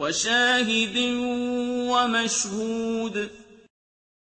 وشاهد ومشهود